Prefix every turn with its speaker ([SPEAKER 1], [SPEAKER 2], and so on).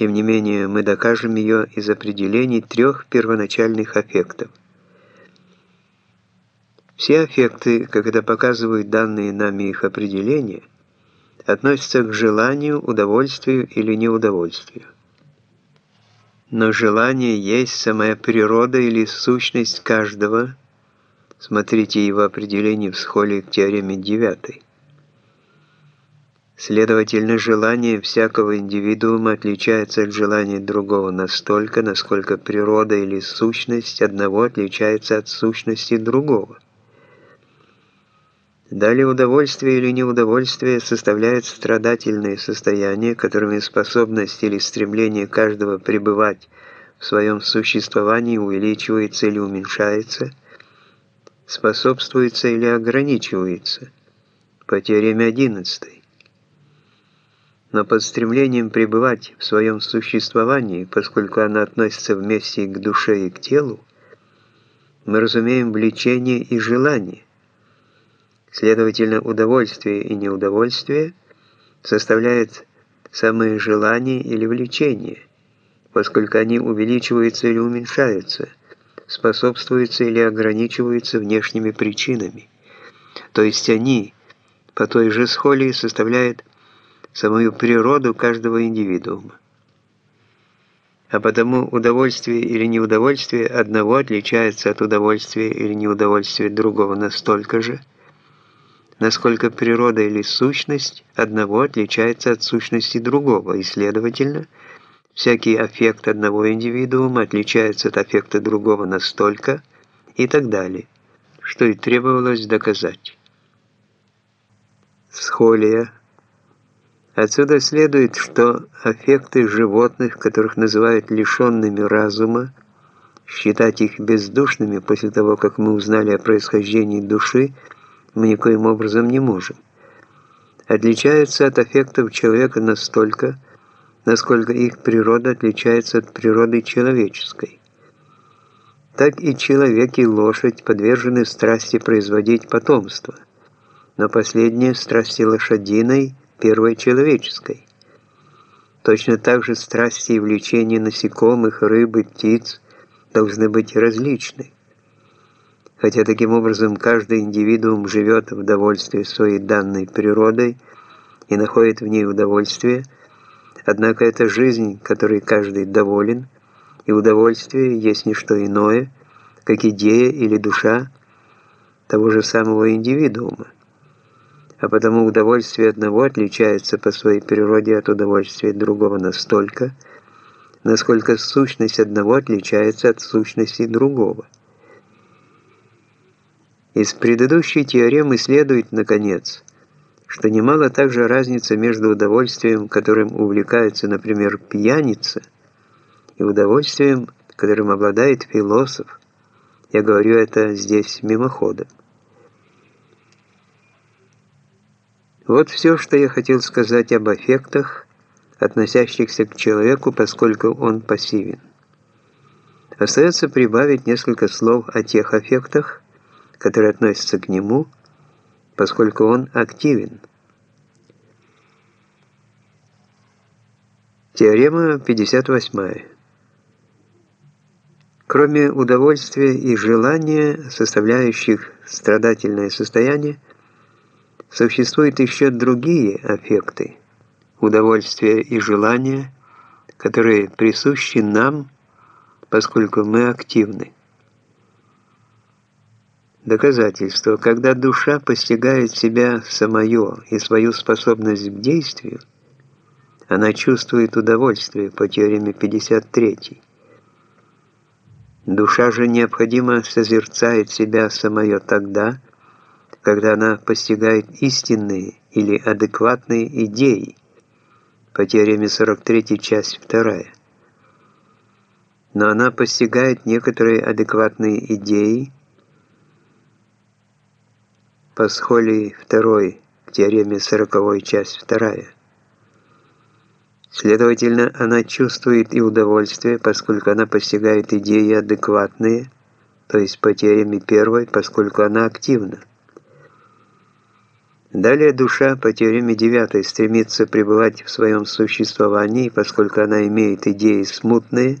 [SPEAKER 1] Тем не менее, мы докажем ее из определений трех первоначальных аффектов. Все аффекты, как это показывают данные нами их определения, относятся к желанию, удовольствию или неудовольствию. Но желание есть самая природа или сущность каждого. Смотрите его определение в схоле к теореме 9. Следовательно, желание всякого индивидуума отличается от желания другого настолько, насколько природа или сущность одного отличается от сущности другого. Далее удовольствие или неудовольствие составляет страдательное состояние, которыми способность или стремление каждого пребывать в своем существовании увеличивается или уменьшается, способствуется или ограничивается, по теореме 11. Но под стремлением пребывать в своем существовании, поскольку оно относится вместе к душе и к телу, мы разумеем влечение и желание, Следовательно, удовольствие и неудовольствие составляют самые желания или влечения, поскольку они увеличиваются или уменьшаются, способствуются или ограничиваются внешними причинами. То есть они по той же схолии составляют самую природу каждого индивидуума. А потому удовольствие или неудовольствие одного отличается от удовольствия или неудовольствия другого настолько же, насколько природа или сущность одного отличается от сущности другого, и, следовательно, всякий аффект одного индивидуума отличается от аффекта другого настолько и так далее, что и требовалось доказать. Схолия. Отсюда следует, что аффекты животных, которых называют лишенными разума, считать их бездушными после того, как мы узнали о происхождении души – мы никоим образом не можем, отличаются от аффектов человека настолько, насколько их природа отличается от природы человеческой. Так и человек и лошадь подвержены страсти производить потомство, но последнее страсти лошадиной, первой человеческой. Точно так же страсти и влечения насекомых, рыбы, птиц должны быть различны хотя таким образом каждый индивидуум живет в довольстве своей данной природой и находит в ней удовольствие, однако это жизнь, которой каждый доволен, и удовольствие есть не что иное, как идея или душа того же самого индивидуума. А потому удовольствие одного отличается по своей природе от удовольствия другого настолько, насколько сущность одного отличается от сущности другого. Из предыдущей теоремы следует, наконец, что немало также разница между удовольствием, которым увлекается, например, пьяница, и удовольствием, которым обладает философ. Я говорю это здесь мимоходом. Вот все, что я хотел сказать об аффектах, относящихся к человеку, поскольку он пассивен. Остается прибавить несколько слов о тех аффектах, который относится к нему, поскольку он активен. Теорема 58. Кроме удовольствия и желания, составляющих страдательное состояние, существуют еще другие аффекты, удовольствие и желание, которые присущи нам, поскольку мы активны. Доказательство. Когда душа постигает себя самое и свою способность к действию, она чувствует удовольствие по теореме 53. Душа же необходимо созерцает себя самое тогда, когда она постигает истинные или адекватные идеи по теореме 43, часть 2. Но она постигает некоторые адекватные идеи, Пасхолий II к теореме 40 часть 2. Следовательно, она чувствует и удовольствие, поскольку она постигает идеи адекватные, то есть по теореме 1, поскольку она активна. Далее душа по теореме девятой стремится пребывать в своем существовании, поскольку она имеет идеи смутные,